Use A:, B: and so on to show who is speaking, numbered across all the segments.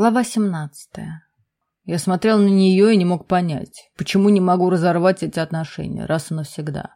A: Глава 17. Я смотрел на нее и не мог понять, почему не могу разорвать эти отношения раз и навсегда.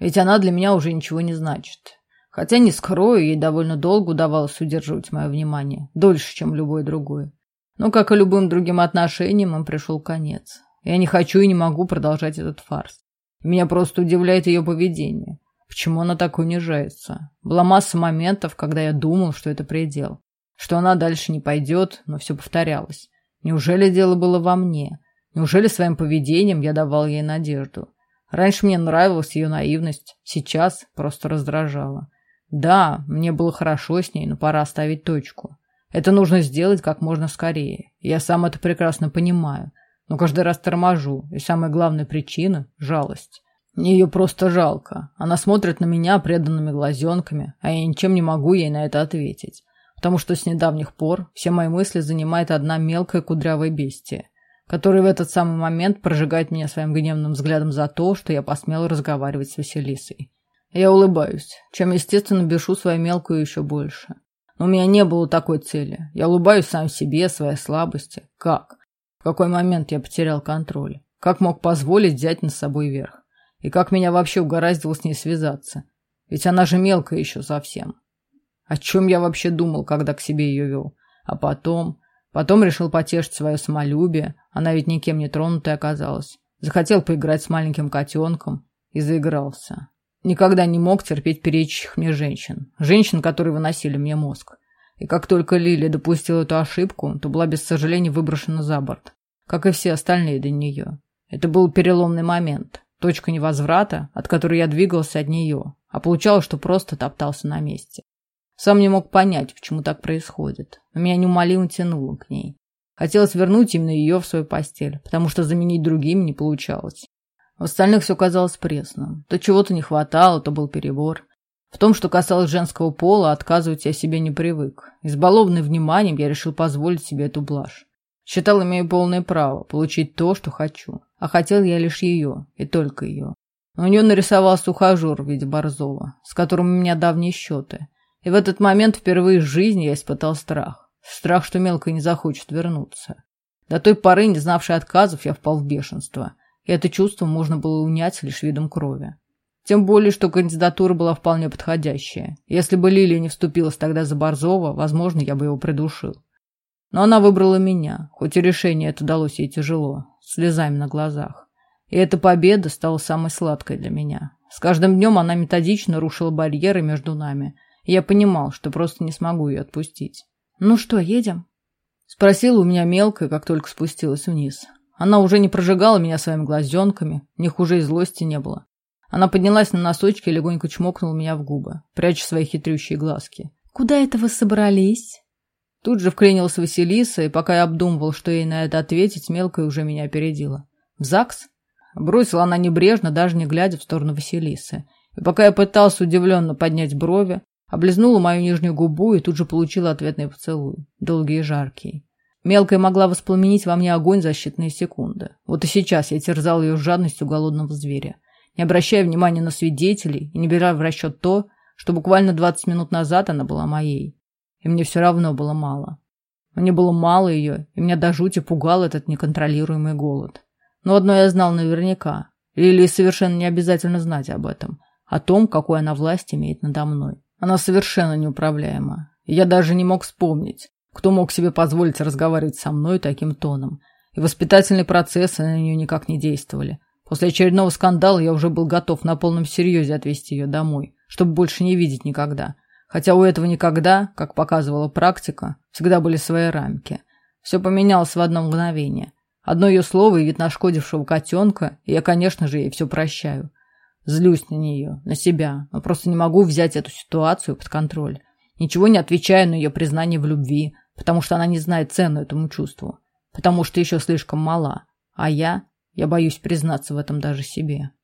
A: Ведь она для меня уже ничего не значит. Хотя, не скрою, ей довольно долго удавалось удерживать мое внимание, дольше, чем любой другой. Но, как и любым другим отношениям, им пришел конец. Я не хочу и не могу продолжать этот фарс. Меня просто удивляет ее поведение. Почему она так унижается? Была масса моментов, когда я думал, что это предел что она дальше не пойдет, но все повторялось. Неужели дело было во мне? Неужели своим поведением я давал ей надежду? Раньше мне нравилась ее наивность, сейчас просто раздражала. Да, мне было хорошо с ней, но пора ставить точку. Это нужно сделать как можно скорее. Я сам это прекрасно понимаю. Но каждый раз торможу, и самая главная причина – жалость. Мне ее просто жалко. Она смотрит на меня преданными глазенками, а я ничем не могу ей на это ответить потому что с недавних пор все мои мысли занимает одна мелкая кудрявая бестия, которая в этот самый момент прожигает меня своим гневным взглядом за то, что я посмел разговаривать с Василисой. Я улыбаюсь, чем, естественно, бешу свою мелкую еще больше. Но у меня не было такой цели. Я улыбаюсь сам себе, своей слабости. Как? В какой момент я потерял контроль? Как мог позволить взять на собой верх? И как меня вообще угораздило с ней связаться? Ведь она же мелкая еще совсем. О чем я вообще думал, когда к себе ее вел? А потом... Потом решил потешить свое самолюбие. Она ведь никем не тронутая оказалась. Захотел поиграть с маленьким котенком. И заигрался. Никогда не мог терпеть перечащих мне женщин. Женщин, которые выносили мне мозг. И как только Лили допустила эту ошибку, то была без сожаления выброшена за борт. Как и все остальные до нее. Это был переломный момент. Точка невозврата, от которой я двигался от нее. А получалось, что просто топтался на месте. Сам не мог понять, почему так происходит. Но меня неумолимо тянуло к ней. Хотелось вернуть именно ее в свою постель, потому что заменить другими не получалось. В остальных все казалось пресным. То чего-то не хватало, то был перебор. В том, что касалось женского пола, отказывать я себе не привык. Избалованный вниманием, я решил позволить себе эту блажь. Считал, имею полное право получить то, что хочу. А хотел я лишь ее, и только ее. У нее нарисовался ухажер в виде Борзова, с которым у меня давние счеты – и в этот момент впервые в жизни я испытал страх. Страх, что мелко не захочет вернуться. До той поры, не знавший отказов, я впал в бешенство. И это чувство можно было унять лишь видом крови. Тем более, что кандидатура была вполне подходящая. Если бы Лилия не вступилась тогда за Борзова, возможно, я бы его придушил. Но она выбрала меня, хоть и решение это далось ей тяжело, слезами на глазах. И эта победа стала самой сладкой для меня. С каждым днем она методично рушила барьеры между нами – я понимал, что просто не смогу ее отпустить. «Ну что, едем?» Спросила у меня мелкая, как только спустилась вниз. Она уже не прожигала меня своими глазенками, ни хуже и злости не было. Она поднялась на носочки и легонько чмокнула меня в губы, пряча свои хитрющие глазки.
B: «Куда это вы собрались?»
A: Тут же вклинилась Василиса, и пока я обдумывал, что ей на это ответить, мелкая уже меня опередила. «В ЗАГС?» Бросила она небрежно, даже не глядя в сторону Василисы. И пока я пытался удивленно поднять брови, Облизнула мою нижнюю губу и тут же получила ответный поцелуй, долгий и жаркий. Мелкая могла воспламенить во мне огонь за считанные секунды. Вот и сейчас я терзал ее жадностью голодного зверя, не обращая внимания на свидетелей и не беря в расчет то, что буквально 20 минут назад она была моей. И мне все равно было мало. Мне было мало ее, и меня до жути пугал этот неконтролируемый голод. Но одно я знал наверняка. Лилии совершенно не обязательно знать об этом, о том, какой она власть имеет надо мной. Она совершенно неуправляема. Я даже не мог вспомнить, кто мог себе позволить разговаривать со мной таким тоном. И воспитательные процессы на нее никак не действовали. После очередного скандала я уже был готов на полном серьезе отвезти ее домой, чтобы больше не видеть никогда. Хотя у этого никогда, как показывала практика, всегда были свои рамки. Все поменялось в одно мгновение. Одно ее слово и вид нашкодившего котенка, и я, конечно же, ей все прощаю. Злюсь на нее, на себя, но просто не могу взять эту ситуацию под контроль. Ничего не отвечаю на ее признание в любви, потому что она не знает цену этому чувству, потому что еще слишком мала. А я, я боюсь признаться в этом даже себе.